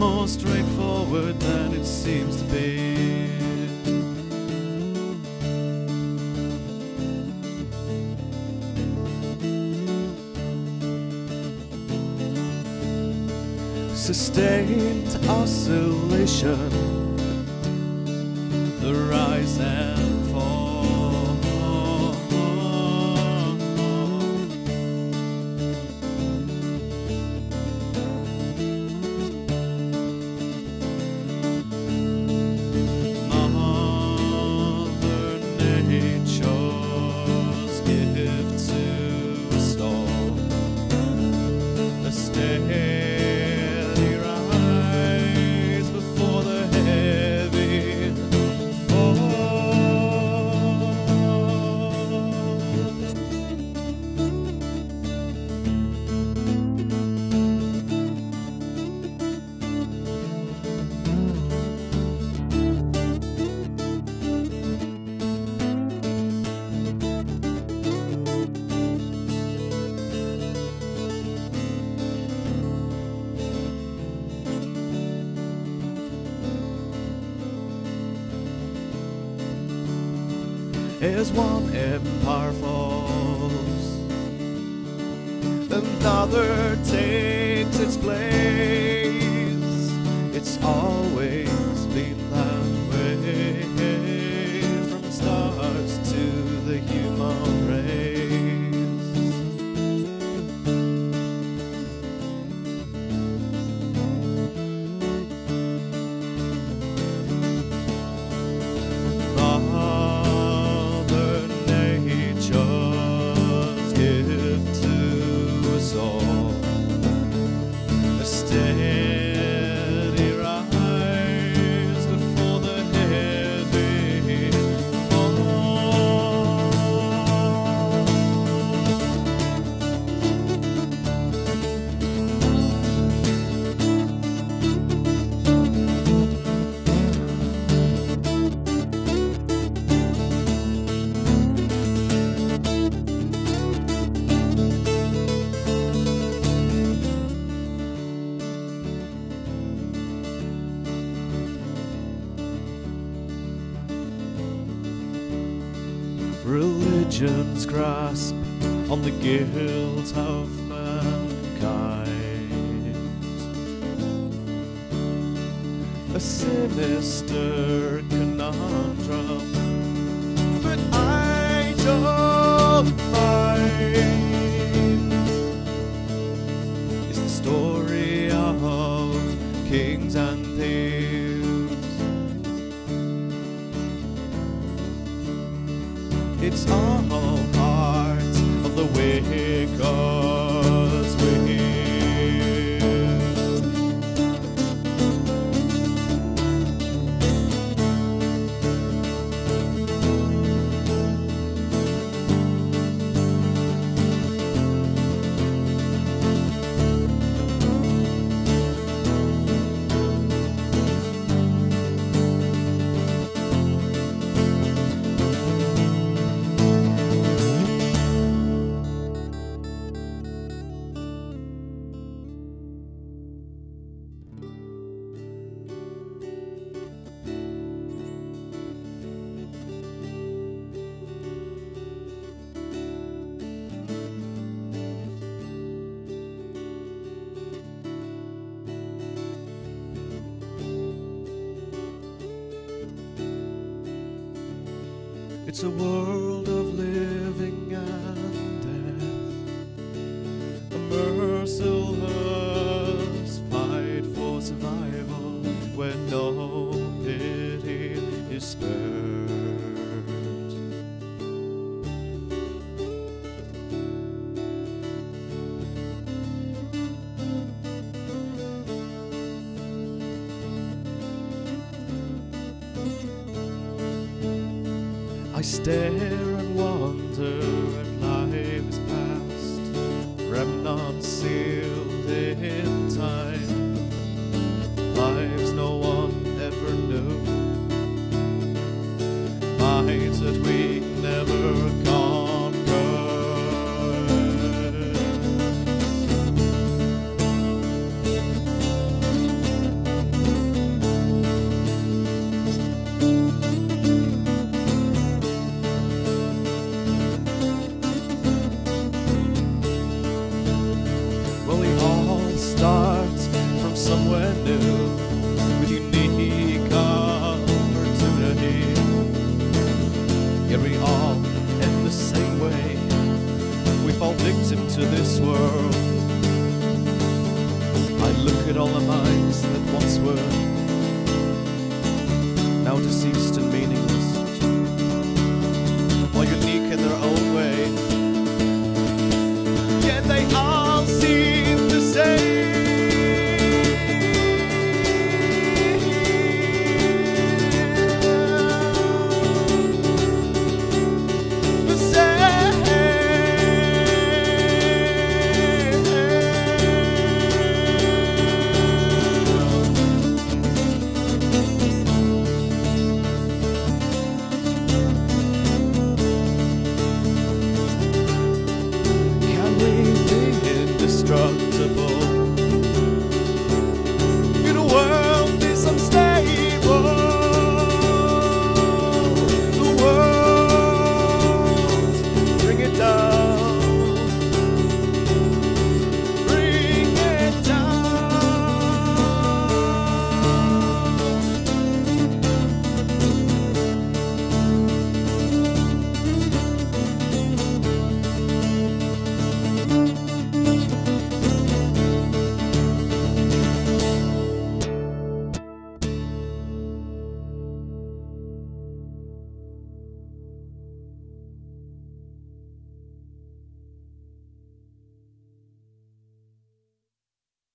more straightforward than it seems to be. Sustained oscillation, the rise and As one empire falls, another takes its place. It's always Religion's grasp on the guilt of mankind. A sinister conundrum, but I don't mind. It's all It's a world of living and death, a merciless fight for survival where no pity is spared. I stare and wonder at lives past, remnants sealed in with unique opportunity. Yet we all end the same way. We fall victim to this world. I look at all the minds that once were now deceased and meaningless.